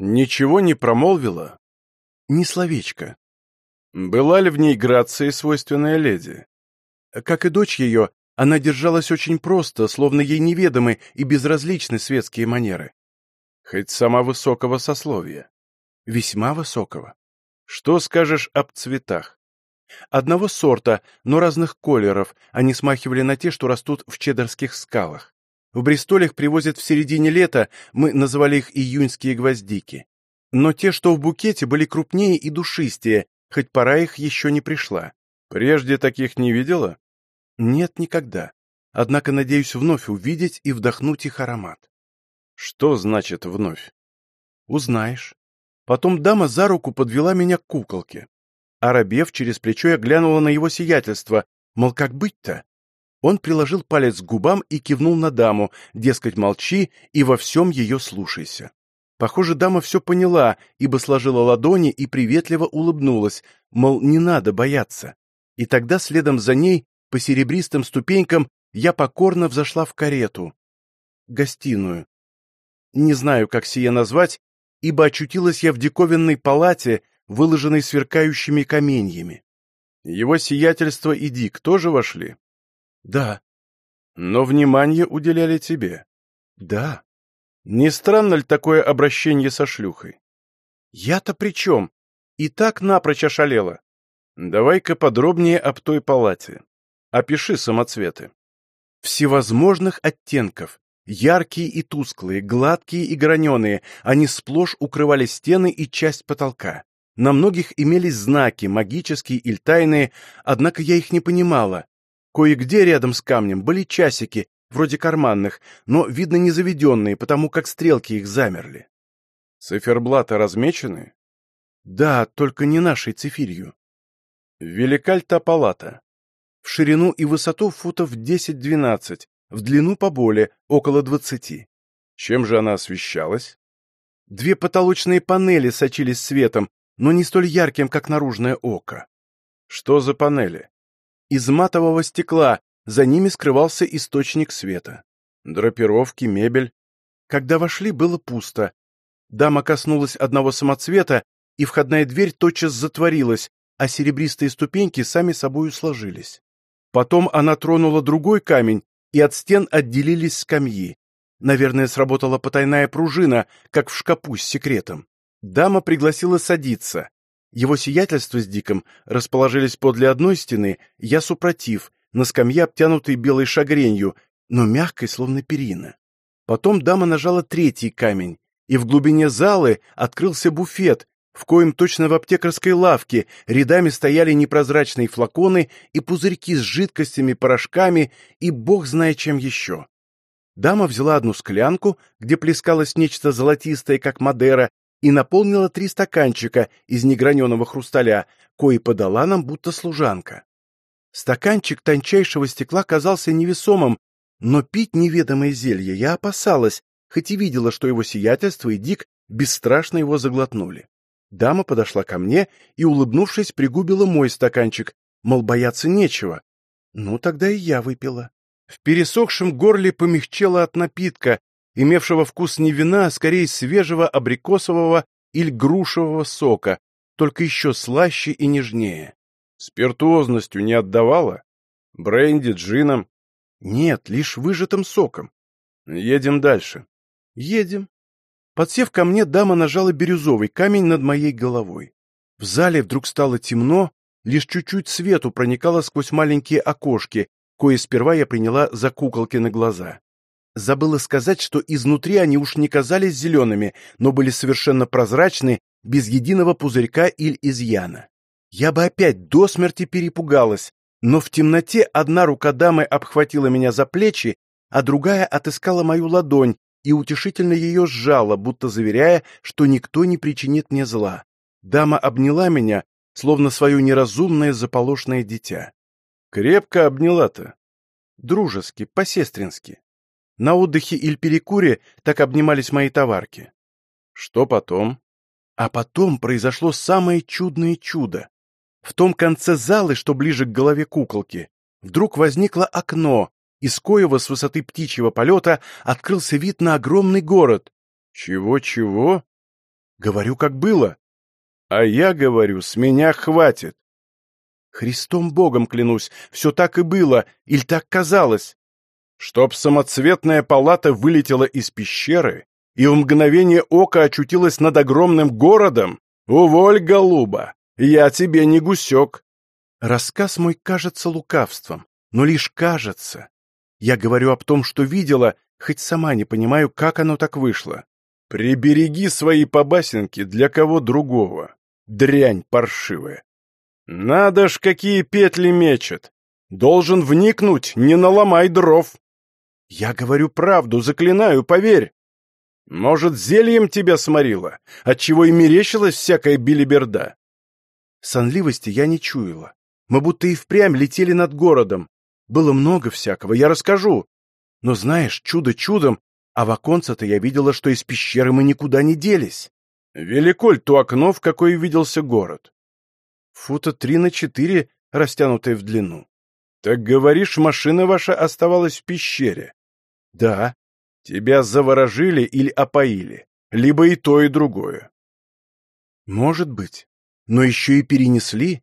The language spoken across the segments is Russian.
Ничего не промолвила? Ни словечко. Была ли в ней грация, свойственная леди? Как и дочь ее, она держалась очень просто, словно ей неведомы и безразличны светские манеры. Хоть сама высокого сословия. Весьма высокого. Что скажешь об цветах? Одного сорта, но разных колеров, они смахивали на те, что растут в чеддерских скалах. В Бристолях привозят в середине лета, мы называли их июньские гвоздики. Но те, что в букете, были крупнее и душистее, хоть пора их еще не пришла. Прежде таких не видела? Нет, никогда. Однако надеюсь вновь увидеть и вдохнуть их аромат. Что значит вновь? Узнаешь. Потом дама за руку подвела меня к куколке. Арабев через плечо я глянула на его сиятельство, мол, как быть-то? Он приложил палец к губам и кивнул на даму, дескать, молчи и во всем ее слушайся. Похоже, дама все поняла, ибо сложила ладони и приветливо улыбнулась, мол, не надо бояться. И тогда следом за ней, по серебристым ступенькам, я покорно взошла в карету. Гостиную. Не знаю, как сие назвать, ибо очутилась я в диковинной палате, выложенной сверкающими каменьями. Его сиятельство и Дик тоже вошли? Да. Но внимание уделяли тебе? Да. Не странно ли такое обращение со шлюхой? Я-то при чем? И так напрочь ошалела. Давай-ка подробнее об той палате. Опиши самоцветы. Всевозможных оттенков. Яркие и тусклые, гладкие и граненые, они сплошь укрывали стены и часть потолка. На многих имелись знаки, магические или тайные, однако я их не понимала. Кое-где рядом с камнем были часики, вроде карманных, но, видно, не заведенные, потому как стрелки их замерли. Циферблаты размечены? Да, только не нашей цифирью. Велика ли та палата? В ширину и высоту футов 10-12, в длину поболее, около 20. Чем же она освещалась? Две потолочные панели сочились светом, но не столь ярким, как наружное око. Что за панели? Из матового стекла, за ними скрывался источник света. Драпировки, мебель. Когда вошли, было пусто. Дама коснулась одного самоцвета, и входная дверь тотчас затворилась, а серебристые ступеньки сами собою сложились. Потом она тронула другой камень, и от стен отделились скамьи. Наверное, сработала потайная пружина, как в шкапу с секретом. Дама пригласила садиться. Его сиятельство с Диком расположились подле одной стены, я супротив, на скамье, обтянутой белой шагренью, но мягкой, словно перина. Потом дама нажала третий камень, и в глубине залы открылся буфет, в коем точно в аптекарской лавке рядами стояли непрозрачные флаконы и пузырьки с жидкостями, порошками и бог знает чем еще. Дама взяла одну склянку, где плескалось нечто золотистое, как Мадера, и наполнила три стаканчика из неграненого хрусталя, кои подала нам будто служанка. Стаканчик тончайшего стекла казался невесомым, но пить неведомое зелье я опасалась, хоть и видела, что его сиятельство и Дик бесстрашно его заглотнули. Дама подошла ко мне и, улыбнувшись, пригубила мой стаканчик, мол, бояться нечего. Ну, тогда и я выпила. В пересохшем горле помягчело от напитка, имевшего вкус не вина, а скорее свежего абрикосового или грушевого сока, только еще слаще и нежнее. Спиртуозностью не отдавала? Бренди, джином? Нет, лишь выжатым соком. Едем дальше. Едем. Подсев ко мне, дама нажала бирюзовый камень над моей головой. В зале вдруг стало темно, лишь чуть-чуть свету проникало сквозь маленькие окошки, кое сперва я приняла за куколки на глаза. Забыла сказать, что изнутри они уж не казались зелеными, но были совершенно прозрачны, без единого пузырька или изъяна. Я бы опять до смерти перепугалась, но в темноте одна рука дамы обхватила меня за плечи, а другая отыскала мою ладонь и утешительно ее сжала, будто заверяя, что никто не причинит мне зла. Дама обняла меня, словно свое неразумное заполошное дитя. Крепко обняла-то. Дружески, по-сестрински. На отдыхе или перекуре так обнимались мои товарки. Что потом? А потом произошло самое чудное чудо. В том конце залы, что ближе к голове куколки, вдруг возникло окно, из коего с высоты птичьего полета открылся вид на огромный город. Чего-чего? Говорю, как было. А я говорю, с меня хватит. Христом Богом клянусь, все так и было, или так казалось. Чтоб самоцветная палата вылетела из пещеры и в мгновение ока очутилась над огромным городом? Уволь, голуба, я тебе не гусек. Рассказ мой кажется лукавством, но лишь кажется. Я говорю об том, что видела, хоть сама не понимаю, как оно так вышло. Прибереги свои побасенки для кого другого. Дрянь паршивая. Надо ж, какие петли мечет. Должен вникнуть, не наломай дров. Я говорю правду, заклинаю, поверь. Может, зельем тебя сморило, отчего и мерещилась всякая билиберда? Сонливости я не чуяла. Мы будто и впрямь летели над городом. Было много всякого, я расскажу. Но знаешь, чудо чудом, а в оконце-то я видела, что из пещеры мы никуда не делись. Велико ль то окно, в какое виделся город? Фута три на четыре, растянутое в длину. Так говоришь, машина ваша оставалась в пещере? Да. Тебя заворожили или опоили? Либо и то, и другое. Может быть. Но еще и перенесли.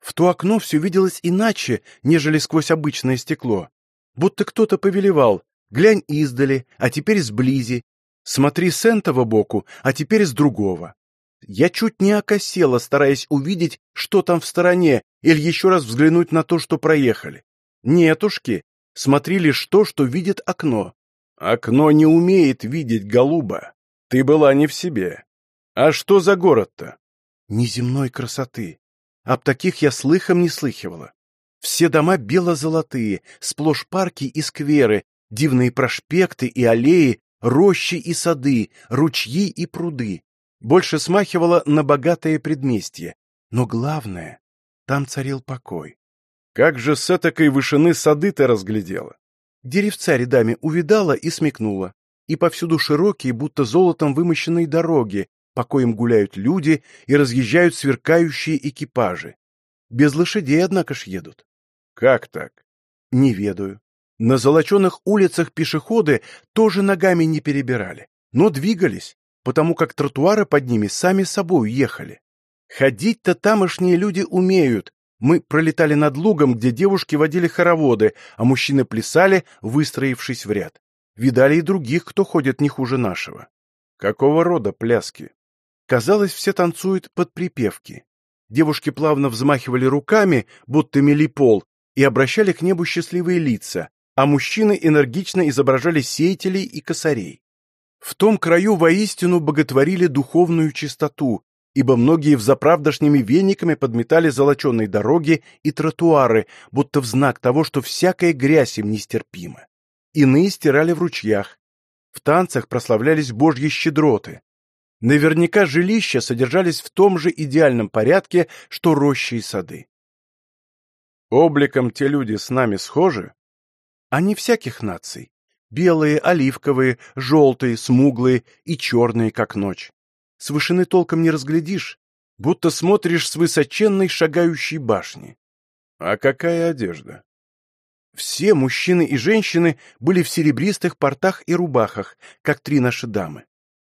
В то окно все виделось иначе, нежели сквозь обычное стекло. Будто кто-то повелевал. Глянь издали, а теперь сблизи. Смотри с этого боку, а теперь с другого. Я чуть не окосела, стараясь увидеть, что там в стороне, или еще раз взглянуть на то, что проехали. Нетушки, смотри лишь то, что видит окно. Окно не умеет видеть, голуба. Ты была не в себе. А что за город-то? Неземной красоты. Об таких я слыхом не слыхивала. Все дома бело-золотые, сплошь парки и скверы, дивные проспекты и аллеи, рощи и сады, ручьи и пруды. Больше смахивало на богатое предместье. Но главное, там царил покой. Как же с этакой вышины сады ты разглядела? Деревца рядами увидала и смекнула. И повсюду широкие, будто золотом вымощенные дороги, по коим гуляют люди и разъезжают сверкающие экипажи. Без лошадей, однако ж, едут. Как так? Не ведаю. На золоченых улицах пешеходы тоже ногами не перебирали, но двигались, потому как тротуары под ними сами собой ехали. Ходить-то тамошние люди умеют. Мы пролетали над лугом, где девушки водили хороводы, а мужчины плясали, выстроившись в ряд. Видали и других, кто ходит не хуже нашего. Какого рода пляски? Казалось, все танцуют под припевки. Девушки плавно взмахивали руками, будто мели пол, и обращали к небу счастливые лица, а мужчины энергично изображали сеятелей и косарей. В том краю воистину боготворили духовную чистоту, ибо многие взаправдошними вениками подметали золоченые дороги и тротуары, будто в знак того, что всякая грязь им нестерпима. Иные стирали в ручьях. В танцах прославлялись божьи щедроты. Наверняка жилища содержались в том же идеальном порядке, что рощи и сады. Обликом те люди с нами схожи? Они всяких наций. Белые, оливковые, желтые, смуглые и черные, как ночь. С вышины толком не разглядишь, будто смотришь с высоченной шагающей башни. А какая одежда? Все мужчины и женщины были в серебристых портах и рубахах, как три наши дамы.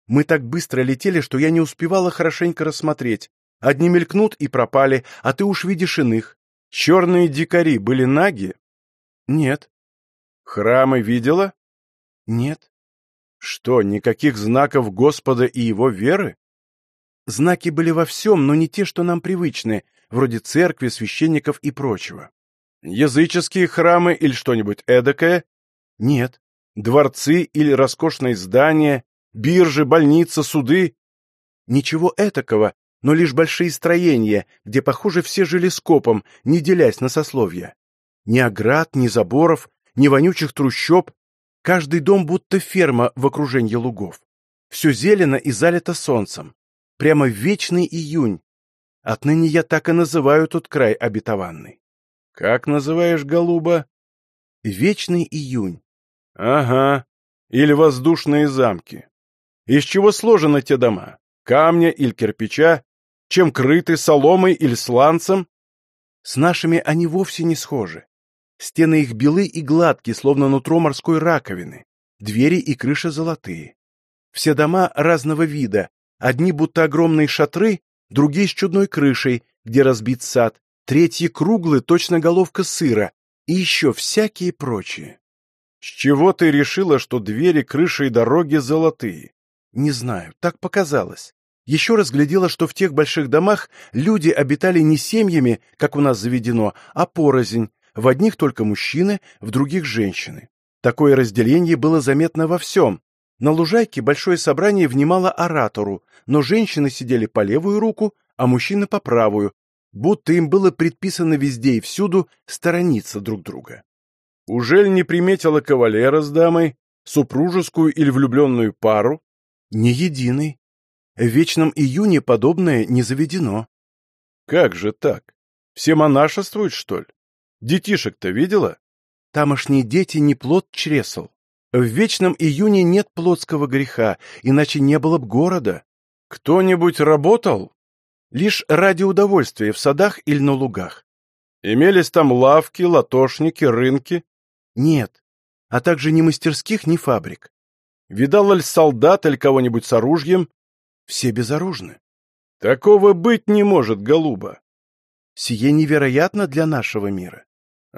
Мы так быстро летели, что я не успевала хорошенько рассмотреть. Одни мелькнут и пропали, а ты уж видишь иных. Черные дикари были наги? Нет. Храмы видела? Нет. Что, никаких знаков Господа и его веры? Знаки были во всем, но не те, что нам привычны, вроде церкви, священников и прочего. Языческие храмы или что-нибудь эдакое? Нет. Дворцы или роскошные здания, биржи, больницы, суды? Ничего этакого, но лишь большие строения, где, похоже, все жили скопом, не делясь на сословия. Ни оград, ни заборов, ни вонючих трущоб. Каждый дом будто ферма в окружении лугов. Все зелено и залито солнцем. Прямо вечный июнь. Отныне я так и называю тот край обетованный. Как называешь, голуба? Вечный июнь. Ага. Или воздушные замки. Из чего сложены те дома? Камня или кирпича? Чем крыты, соломой или сланцем? С нашими они вовсе не схожи. Стены их белы и гладкие, словно нутро морской раковины. Двери и крыши золотые. Все дома разного вида, Одни будто огромные шатры, другие с чудной крышей, где разбит сад, третьи круглые, точно головка сыра, и еще всякие прочие. С чего ты решила, что двери, крыши и дороги золотые? Не знаю, так показалось. Еще разглядела, что в тех больших домах люди обитали не семьями, как у нас заведено, а порознь, в одних только мужчины, в других женщины. Такое разделение было заметно во всем. На лужайке большое собрание внимало оратору, но женщины сидели по левую руку, а мужчины по правую, будто им было предписано везде и всюду сторониться друг друга. Ужель не приметила кавалера с дамой, супружескую или влюбленную пару? Не единый. В вечном июне подобное не заведено. Как же так? Все монашествуют, что ли? Детишек-то видела? Тамошние дети не плод чресл. В вечном июне нет плотского греха, иначе не было б города. Кто-нибудь работал? Лишь ради удовольствия в садах или на лугах. Имелись там лавки, латошники, рынки? Нет, а также ни мастерских, ни фабрик. Видал ли солдат или кого-нибудь с оружием? Все безоружны. Такого быть не может, голуба. Сие невероятно для нашего мира.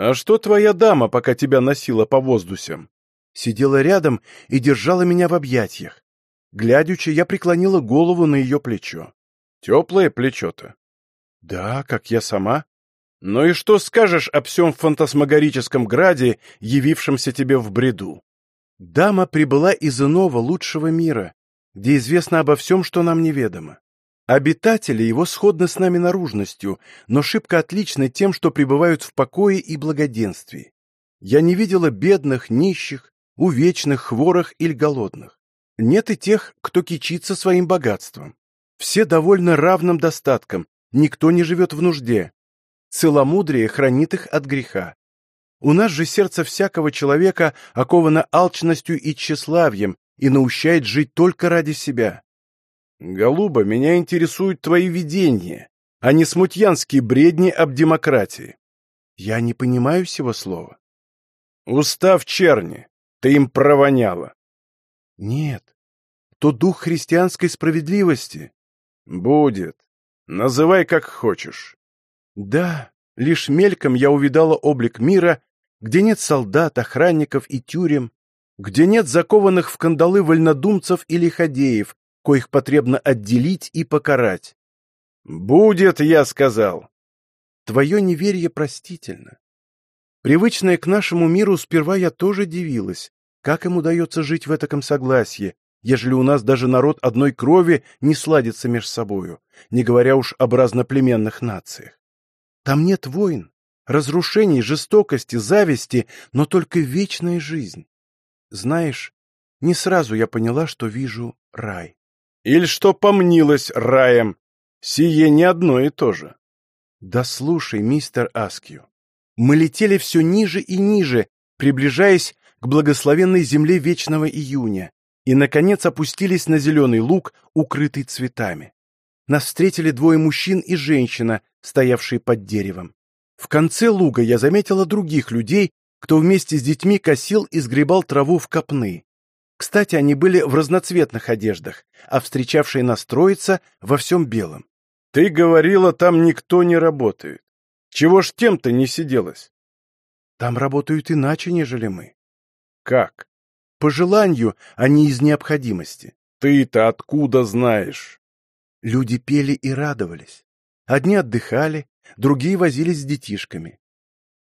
А что твоя дама, пока тебя носила по воздусям? Сидела рядом и держала меня в объятиях. Глядячи, я преклонила голову на ее плечо. Теплое плечо-то? Да, как я сама. Ну и что скажешь о всем фантасмагорическом граде, явившемся тебе в бреду? Дама прибыла из иного, лучшего мира, где известно обо всем, что нам неведомо. Обитатели его сходны с нами наружностью, но шибко отличны тем, что пребывают в покое и благоденствии. Я не видела бедных, нищих, увечных, хворых или голодных. Нет и тех, кто кичится своим богатством. Все довольны равным достатком, никто не живет в нужде. Целомудрие хранит их от греха. У нас же сердце всякого человека оковано алчностью и тщеславием и наущает жить только ради себя. Голуба, меня интересуют твои видения, а не смутьянские бредни об демократии. Я не понимаю всего слова. Устав черни, ты им провоняла. Нет, то дух христианской справедливости. Будет. Называй как хочешь. Да, лишь мельком я увидала облик мира, где нет солдат, охранников и тюрем, где нет закованных в кандалы вольнодумцев или ходеев, коих потребно отделить и покарать. «Будет, я сказал!» Твое неверие простительно. Привычная к нашему миру, сперва я тоже дивилась, как им удается жить в этаком согласии, ежели у нас даже народ одной крови не сладится меж собою, не говоря уж об разноплеменных нациях. Там нет войн, разрушений, жестокости, зависти, но только вечная жизнь. Знаешь, не сразу я поняла, что вижу рай. Или что помнилось раем. Сие не одно и то же. Да слушай, мистер Аскью, мы летели все ниже и ниже, приближаясь к благословенной земле вечного июня, и, наконец, опустились на зеленый луг, укрытый цветами. Нас встретили двое мужчин и женщина, стоявшие под деревом. В конце луга я заметила других людей, кто вместе с детьми косил и сгребал траву в копны. Кстати, они были в разноцветных одеждах, а встречавшие нас троица во всем белом. Ты говорила, там никто не работает. Чего ж тем-то не сиделось? Там работают иначе, нежели мы. Как? По желанию, а не из необходимости. Ты-то откуда знаешь? Люди пели и радовались. Одни отдыхали, другие возились с детишками.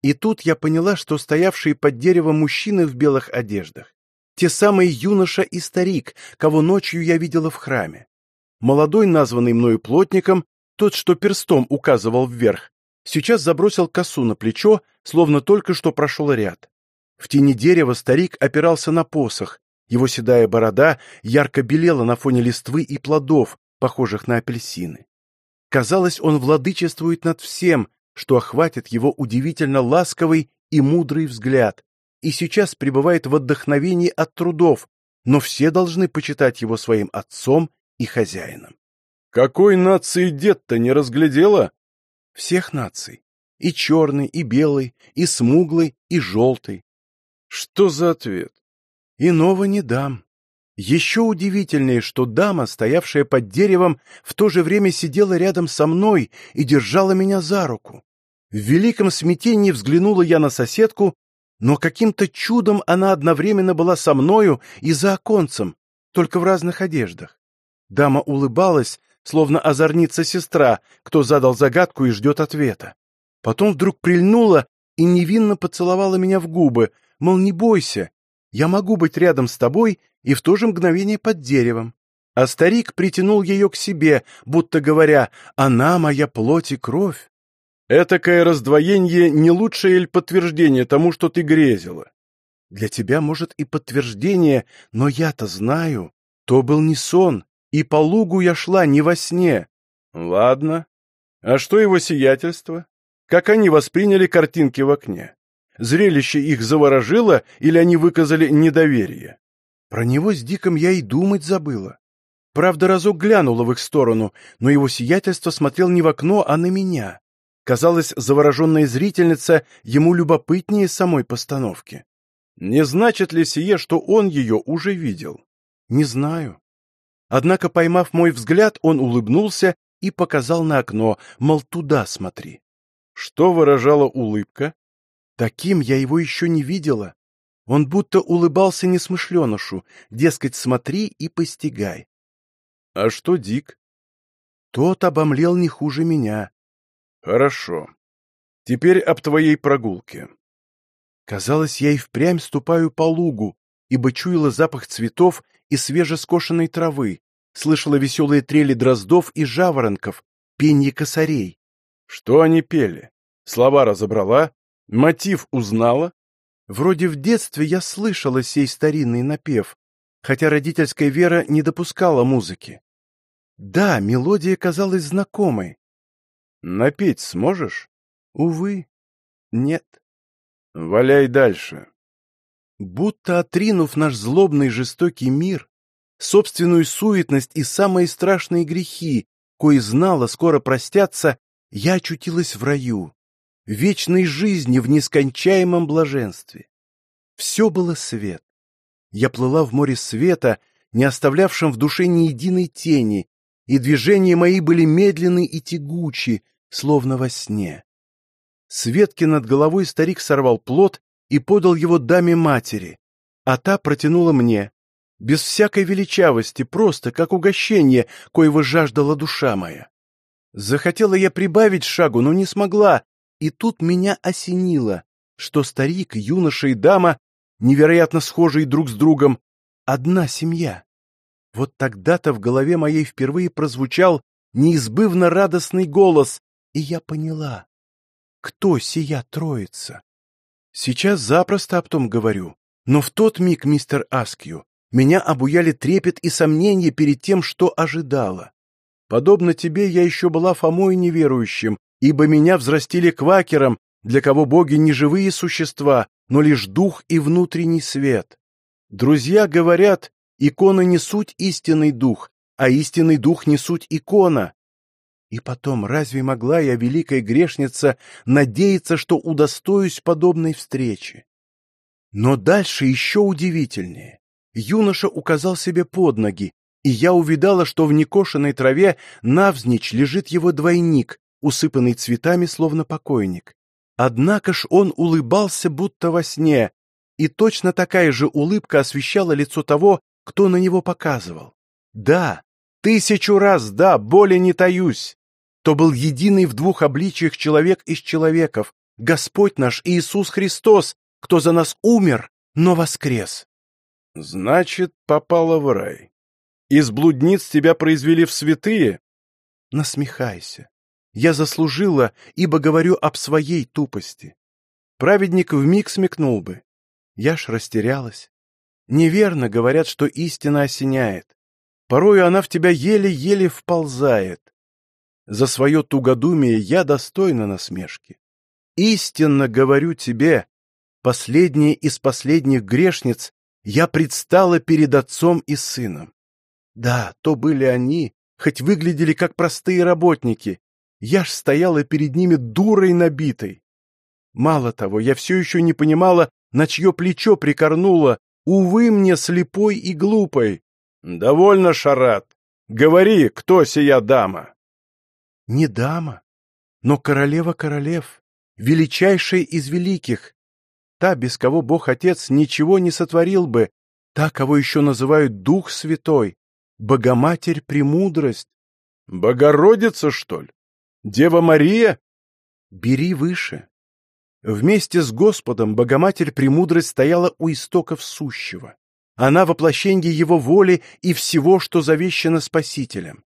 И тут я поняла, что стоявшие под деревом мужчины в белых одеждах те самые юноша и старик, кого ночью я видела в храме. Молодой, названный мною плотником, тот, что перстом указывал вверх, сейчас забросил косу на плечо, словно только что прошел ряд. В тени дерева старик опирался на посох, его седая борода ярко белела на фоне листвы и плодов, похожих на апельсины. Казалось, он владычествует над всем, что охватит его удивительно ласковый и мудрый взгляд, и сейчас пребывает в отдохновении от трудов, но все должны почитать его своим отцом и хозяином. Какой нации дед-то не разглядела? Всех наций. И черный, и белый, и смуглый, и желтый. Что за ответ? Иного не дам. Еще удивительнее, что дама, стоявшая под деревом, в то же время сидела рядом со мной и держала меня за руку. В великом смятении взглянула я на соседку, но каким-то чудом она одновременно была со мною и за оконцем, только в разных одеждах. Дама улыбалась, словно озорница сестра, кто задал загадку и ждет ответа. Потом вдруг прильнула и невинно поцеловала меня в губы, мол, не бойся, я могу быть рядом с тобой и в то же мгновение под деревом. А старик притянул ее к себе, будто говоря, «Она моя плоть и кровь». Этакое раздвоение не лучшее ли подтверждение тому, что ты грезила? Для тебя, может, и подтверждение, но я-то знаю. То был не сон, и по лугу я шла не во сне. Ладно. А что его сиятельство? Как они восприняли картинки в окне? Зрелище их заворожило или они выказали недоверие? Про него с Диком я и думать забыла. Правда, разок глянула в их сторону, но его сиятельство смотрел не в окно, а на меня. Казалось, завороженная зрительница ему любопытнее самой постановки. Не значит ли сие, что он ее уже видел? Не знаю. Однако, поймав мой взгляд, он улыбнулся и показал на окно, мол, туда смотри. Что выражала улыбка? Таким я его еще не видела. Он будто улыбался несмышленышу, дескать, смотри и постигай. А что Дик? Тот обомлел не хуже меня. Хорошо. Теперь об твоей прогулке. Казалось, я и впрямь ступаю по лугу, ибо чуяла запах цветов и свежескошенной травы, слышала веселые трели дроздов и жаворонков, пенье косарей. Что они пели? Слова разобрала? Мотив узнала? Вроде в детстве я слышала сей старинный напев, хотя родительская вера не допускала музыки. Да, мелодия казалась знакомой. Напеть сможешь? Увы, нет. Валяй дальше. Будто отринув наш злобный жестокий мир, собственную суетность и самые страшные грехи, кои знала скоро простятся, я очутилась в раю, вечной жизни в нескончаемом блаженстве. Все было свет. Я плыла в море света, не оставлявшем в душе ни единой тени, и движения мои были медленны и тягучи, словно во сне. С ветки над головой старик сорвал плод и подал его даме-матери, а та протянула мне, без всякой величавости, просто как угощение, коего жаждала душа моя. Захотела я прибавить шагу, но не смогла, и тут меня осенило, что старик, юноша и дама, невероятно схожие друг с другом, одна семья. Вот тогда-то в голове моей впервые прозвучал неизбывно радостный голос, и я поняла, кто сия троица. Сейчас запросто об том говорю, но в тот миг, мистер Аскью, меня обуяли трепет и сомнения перед тем, что ожидала. Подобно тебе, я еще была Фомой неверующим, ибо меня взрастили квакером, для кого боги не живые существа, но лишь дух и внутренний свет. Друзья говорят, икона не суть истинный дух, а истинный дух не суть икона. И потом, разве могла я, великая грешница, надеяться, что удостоюсь подобной встречи? Но дальше еще удивительнее. Юноша указал себе под ноги, и я увидала, что в некошенной траве навзничь лежит его двойник, усыпанный цветами, словно покойник. Однако ж он улыбался, будто во сне, и точно такая же улыбка освещала лицо того, кто на него показывал. Да, тысячу раз да, более не таюсь. То был единый в двух обличиях человек из человеков, Господь наш Иисус Христос, кто за нас умер, но воскрес. Значит, попала в рай. Из блудниц тебя произвели в святые? Насмехайся. Я заслужила, ибо говорю об своей тупости. Праведник вмиг смекнул бы. Я ж растерялась. Неверно говорят, что истина осеняет. Порою она в тебя еле-еле вползает. За свое тугодумие я достойна насмешки. Истинно говорю тебе, последняя из последних грешниц, я предстала перед отцом и сыном. Да, то были они, хоть выглядели как простые работники, я ж стояла перед ними дурой набитой. Мало того, я все еще не понимала, на чье плечо прикорнула, увы мне слепой и глупой. Довольно, Шарат. Говори, кто сия дама? Не дама, но королева королев, величайшая из великих, та, без кого Бог-Отец ничего не сотворил бы, та, кого еще называют Дух Святой, Богоматерь Премудрость. Богородица, что ли? Дева Мария? Бери выше. Вместе с Господом Богоматерь Премудрость стояла у истоков сущего. Она воплощение Его воли и всего, что завещено Спасителем.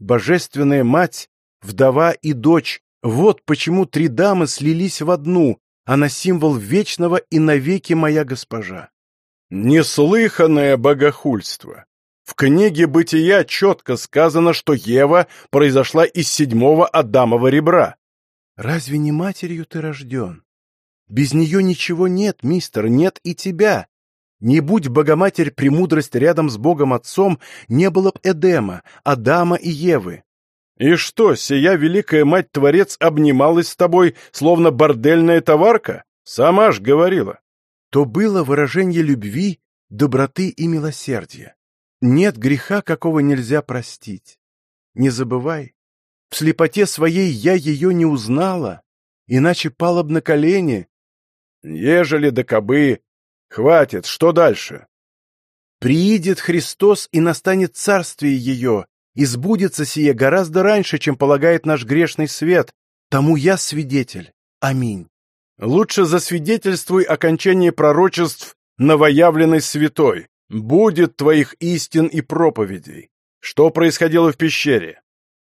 Божественная Мать, вдова и дочь — вот почему три дамы слились в одну, она символ вечного и навеки моя госпожа. Неслыханное богохульство. В книге «Бытия» четко сказано, что Ева произошла из седьмого Адамова ребра. Разве не матерью ты рожден? Без нее ничего нет, мистер, нет и тебя. Не будь Богоматерь премудрость рядом с Богом Отцом, не было б Эдема, Адама и Евы. И что, сия великая мать-творец обнималась с тобой, словно бордельная товарка? Сама ж говорила. То было выражение любви, доброты и милосердия. Нет греха, какого нельзя простить. Не забывай, в слепоте своей я ее не узнала, иначе пала б на колени. Ежели да кобы, хватит, что дальше? Приидет Христос, и настанет царствие ее, и сбудется сие гораздо раньше, чем полагает наш грешный свет. Тому я свидетель. Аминь. Лучше засвидетельствуй окончание пророчеств новоявленной святой. Будет твоих истин и проповедей. Что происходило в пещере?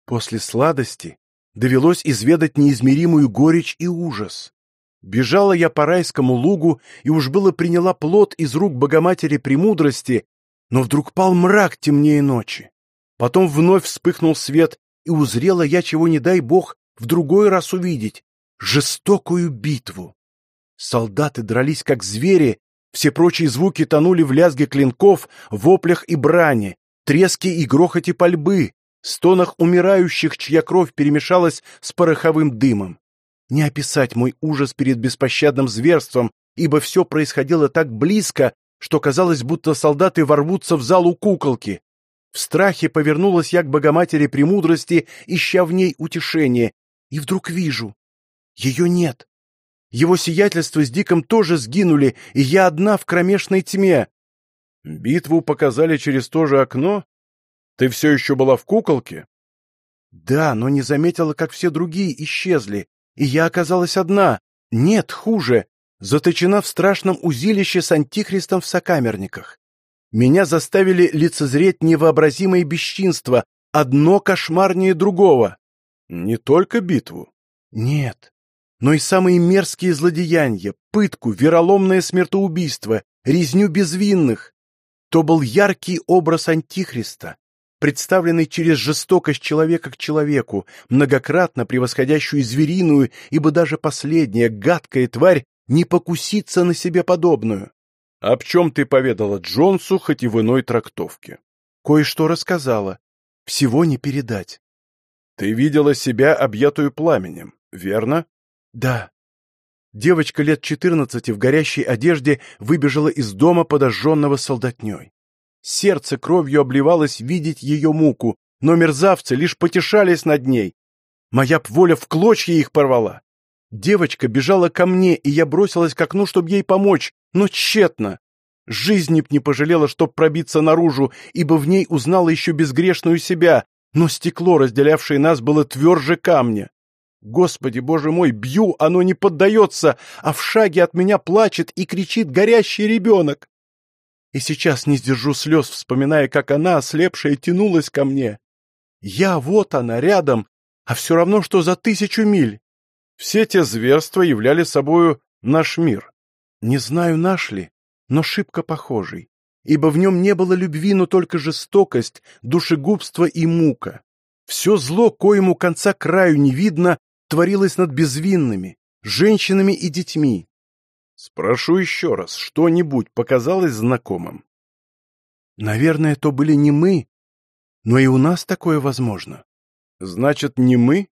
После сладости довелось изведать неизмеримую горечь и ужас. Бежала я по райскому лугу и уж было приняла плод из рук Богоматери Премудрости, но вдруг пал мрак темнее ночи. Потом вновь вспыхнул свет, и узрела я, чего не дай бог, в другой раз увидеть — жестокую битву. Солдаты дрались, как звери, все прочие звуки тонули в лязге клинков, воплях и брани, треске и грохоте пальбы, стонах умирающих, чья кровь перемешалась с пороховым дымом. Не описать мой ужас перед беспощадным зверством, ибо все происходило так близко, что казалось, будто солдаты ворвутся в залу куколки. В страхе повернулась я к Богоматери Премудрости, ища в ней утешение, и вдруг вижу. Ее нет. Его сиятельство с Диком тоже сгинули, и я одна в кромешной тьме. Битву показали через то же окно? Ты все еще была в куколке? Да, но не заметила, как все другие исчезли, и я оказалась одна. Нет, хуже, заточена в страшном узилище с антихристом в сокамерниках. Меня заставили лицезреть невообразимое бесчинство, одно кошмарнее другого. Не только битву. Нет, но и самые мерзкие злодеяния, пытку, вероломное смертоубийство, резню безвинных. То был яркий образ Антихриста, представленный через жестокость человека к человеку, многократно превосходящую звериную, ибо даже последняя гадкая тварь не покусится на себе подобную. Об чем ты поведала Джонсу, хоть и в иной трактовке? Кое-что рассказала. Всего не передать. Ты видела себя, объятую пламенем, верно? Да. Девочка лет четырнадцати в горящей одежде выбежала из дома, подожженного солдатней. Сердце кровью обливалось видеть ее муку, но мерзавцы лишь потешались над ней. Моя воля в клочья их порвала. Девочка бежала ко мне, и я бросилась к окну, чтобы ей помочь, но тщетно. Жизни б не пожалела, чтоб пробиться наружу, ибо в ней узнала еще безгрешную себя, но стекло, разделявшее нас, было тверже камня. Господи, боже мой, бью, оно не поддается, а в шаге от меня плачет и кричит горящий ребенок. И сейчас не сдержу слез, вспоминая, как она, ослепшая, тянулась ко мне. Я, вот она, рядом, а все равно, что за тысячу миль. Все те зверства являли собою наш мир. Не знаю, наш ли, но шибко похожий, ибо в нем не было любви, но только жестокость, душегубство и мука. Все зло, коему конца краю не видно, творилось над безвинными, женщинами и детьми. Спрошу еще раз, что-нибудь показалось знакомым? Наверное, то были не мы, но и у нас такое возможно. Значит, не мы?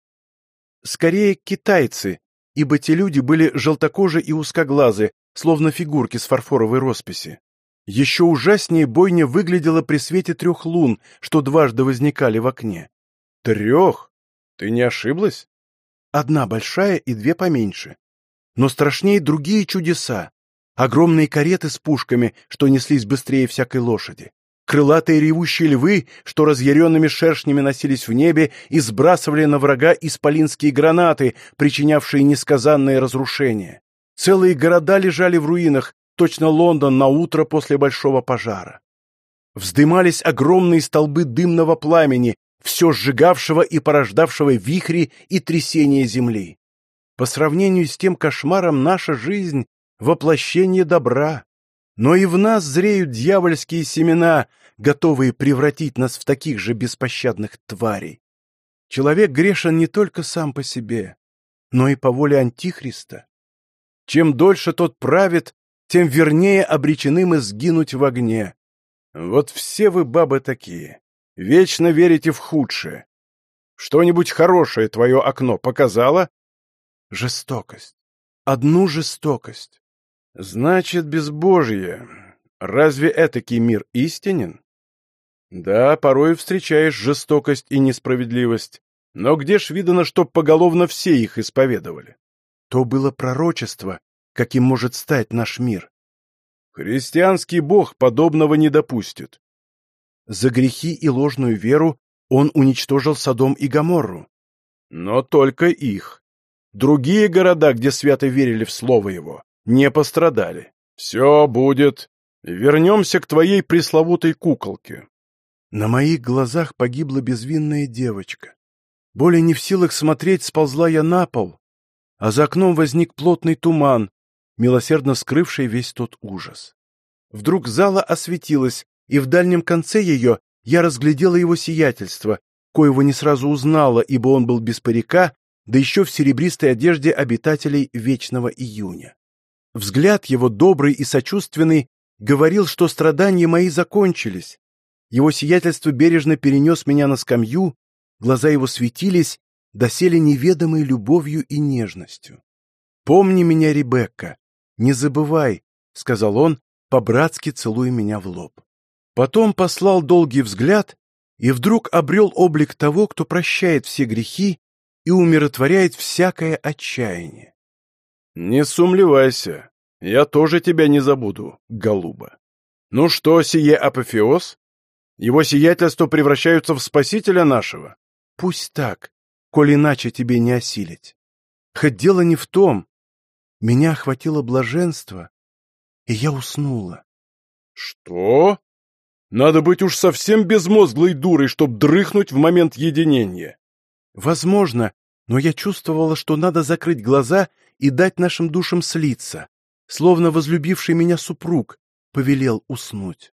Скорее, китайцы, ибо те люди были желтокожи и узкоглазы, словно фигурки с фарфоровой росписи. Еще ужаснее бойня выглядела при свете трех лун, что дважды возникали в окне. Трех? Ты не ошиблась? Одна большая и две поменьше. Но страшнее другие чудеса. Огромные кареты с пушками, что неслись быстрее всякой лошади. Крылатые ревущие львы, что разъяренными шершнями носились в небе и сбрасывали на врага исполинские гранаты, причинявшие несказанные разрушения. Целые города лежали в руинах, точно Лондон на утро после большого пожара. Вздымались огромные столбы дымного пламени, все сжигавшего и порождавшего вихри и трясения земли. По сравнению с тем кошмаром наша жизнь — воплощение добра. Но и в нас зреют дьявольские семена, готовые превратить нас в таких же беспощадных тварей. Человек грешен не только сам по себе, но и по воле Антихриста. Чем дольше тот правит, тем вернее обречены мы сгинуть в огне. Вот все вы, бабы, такие. Вечно верите в худшее. Что-нибудь хорошее твое окно показало? Жестокость. Одну жестокость. Значит, безбожье. Разве этакий мир истинен? Да, порой встречаешь жестокость и несправедливость, но где ж видано, чтоб поголовно все их исповедовали? То было пророчество, каким может стать наш мир. Христианский бог подобного не допустит. За грехи и ложную веру он уничтожил Содом и Гоморру. Но только их. Другие города, где свято верили в слово его, не пострадали. Все будет. Вернемся к твоей пресловутой куколке. На моих глазах погибла безвинная девочка. Более не в силах смотреть, сползла я на пол, а за окном возник плотный туман, милосердно скрывший весь тот ужас. Вдруг зала осветилась, и в дальнем конце ее я разглядела его сиятельство, коего не сразу узнала, ибо он был без парика, да еще в серебристой одежде обитателей Вечного Июня. Взгляд его, добрый и сочувственный, говорил, что страдания мои закончились. Его сиятельство бережно перенес меня на скамью, глаза его светились, доселе неведомой любовью и нежностью. «Помни меня, Ребекка, не забывай», — сказал он, по-братски целуя меня в лоб. Потом послал долгий взгляд и вдруг обрел облик того, кто прощает все грехи и умиротворяет всякое отчаяние. «Не сумлевайся, я тоже тебя не забуду, голуба. Ну что, сие апофеоз? Его сиятельство превращаются в спасителя нашего? Пусть так, коль иначе тебе не осилить. Хоть дело не в том. Меня охватило блаженство, и я уснула. Что? Надо быть уж совсем безмозглой дурой, чтоб дрыхнуть в момент единения. Возможно, но я чувствовала, что надо закрыть глаза и дать нашим душам слиться, словно возлюбивший меня супруг повелел уснуть.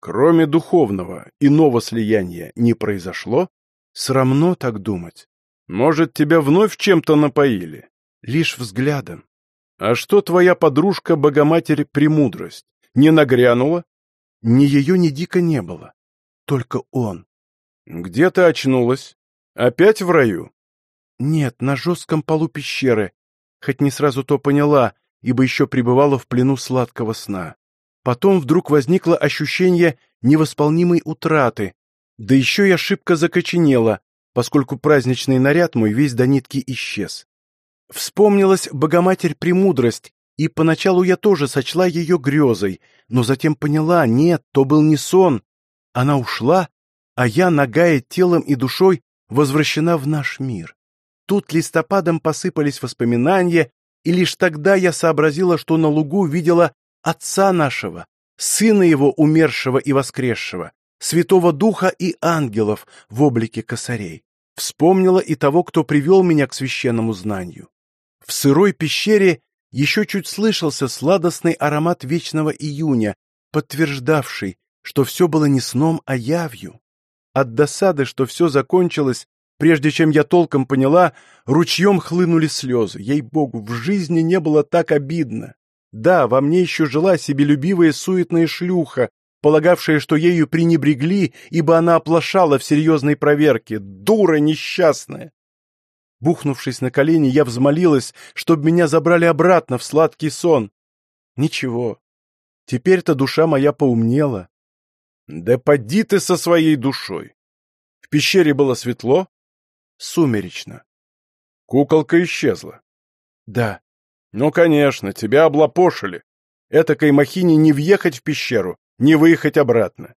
Кроме духовного, иного слияния не произошло? Срамно так думать. Может, тебя вновь чем-то напоили? Лишь взглядом. А что твоя подружка-богоматерь Премудрость? Не нагрянула? Ни ее, ни Дика не было. Только он. Где ты очнулась? Опять в раю? Нет, на жестком полу пещеры. Хоть не сразу то поняла, ибо еще пребывала в плену сладкого сна. Потом вдруг возникло ощущение невосполнимой утраты, да еще я шибко закоченела, поскольку праздничный наряд мой весь до нитки исчез. Вспомнилась Богоматерь Премудрость, и поначалу я тоже сочла ее грезой, но затем поняла, нет, то был не сон. Она ушла, а я, нагая телом и душой, возвращена в наш мир. Тут листопадом посыпались воспоминания, и лишь тогда я сообразила, что на лугу видела Отца нашего, Сына Его умершего и воскресшего, Святого Духа и ангелов в облике косарей. Вспомнила и того, кто привел меня к священному знанию. В сырой пещере еще чуть слышался сладостный аромат вечного июня, подтверждавший, что все было не сном, а явью. От досады, что все закончилось, прежде чем я толком поняла, ручьем хлынули слезы. Ей-богу, в жизни не было так обидно. Да, во мне еще жила себелюбивая суетная шлюха, полагавшая, что ею пренебрегли, ибо она оплошала в серьезной проверке. Дура несчастная! Бухнувшись на колени, я взмолилась, чтобы меня забрали обратно в сладкий сон. Ничего. Теперь-то душа моя поумнела. Да поди ты со своей душой. В пещере было светло? Сумеречно. Куколка исчезла. Да. Ну, конечно, тебя облапошили. Этакой махине не въехать в пещеру, не выехать обратно.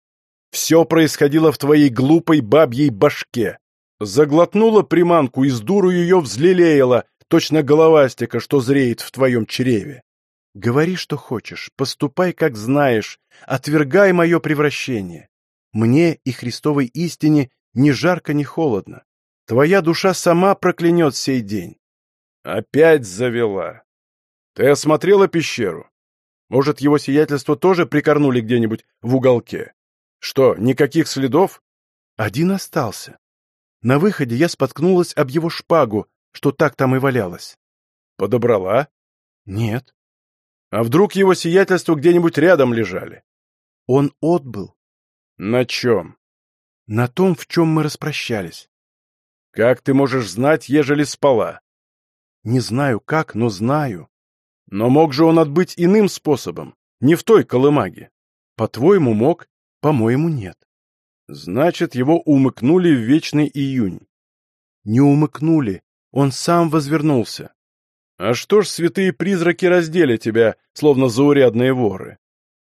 Все происходило в твоей глупой бабьей башке. Заглотнула приманку и с дуру ее взлелеяла, точно головастика, что зреет в твоем чреве. Говори, что хочешь, поступай, как знаешь, отвергай мое превращение. Мне и Христовой истине ни жарко, ни холодно. Твоя душа сама проклянет сей день. Опять завела. Ты осмотрела пещеру? Может, его сиятельство тоже прикорнули где-нибудь в уголке? Что, никаких следов? Один остался. На выходе я споткнулась об его шпагу, что так там и валялась. Подобрала? Нет. А вдруг его сиятельство где-нибудь рядом лежали? Он отбыл. На чем? На том, в чем мы распрощались. Как ты можешь знать, ежели спала? Не знаю как, но знаю. Но мог же он отбыть иным способом, не в той колымаге. По-твоему, мог, по-моему, нет. Значит, его умыкнули в вечный июнь. Не умыкнули, он сам возвернулся. А что ж святые призраки раздели тебя, словно заурядные воры?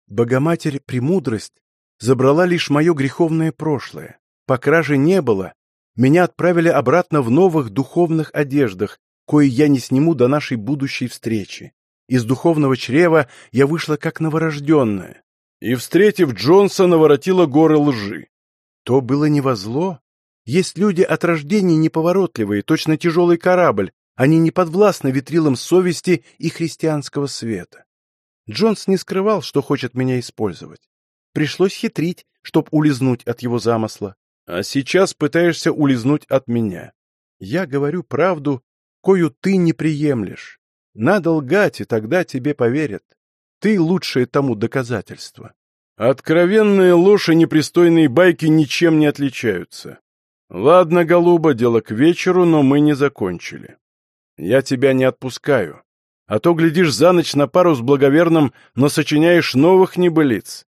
Богоматерь Премудрость забрала лишь мое греховное прошлое. По краже не было. Меня отправили обратно в новых духовных одеждах, кои я не сниму до нашей будущей встречи. Из духовного чрева я вышла как новорожденная. И, встретив Джонса, наворотила горы лжи. То было не во зло. Есть люди от рождения неповоротливые, точно тяжелый корабль, они не подвластны ветрилам совести и христианского света. Джонс не скрывал, что хочет меня использовать. Пришлось хитрить, чтоб улизнуть от его замысла. А сейчас пытаешься улизнуть от меня. Я говорю правду, кою ты не приемлешь. Надо лгать, и тогда тебе поверят. Ты лучшее тому доказательство. Откровенные ложь и непристойные байки ничем не отличаются. Ладно, голуба, дело к вечеру, но мы не закончили. Я тебя не отпускаю. А то, глядишь, за ночь на пару с благоверным, но сочиняешь новых небылиц.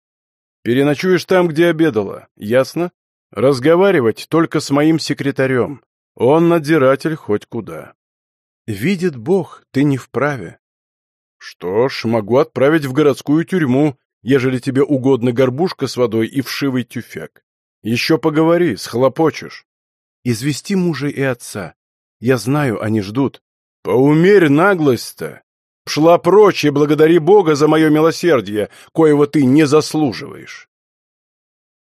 Переночуешь там, где обедала, ясно? Разговаривать только с моим секретарем. Он надзиратель хоть куда. Видит Бог, ты не вправе. Что ж, могу отправить в городскую тюрьму, ежели тебе угодно горбушка с водой и вшивый тюфяк. Еще поговори, схлопочешь. Извести мужа и отца. Я знаю, они ждут. Поумерь наглость-то. Пшла прочь и благодари Бога за мое милосердие, коего ты не заслуживаешь.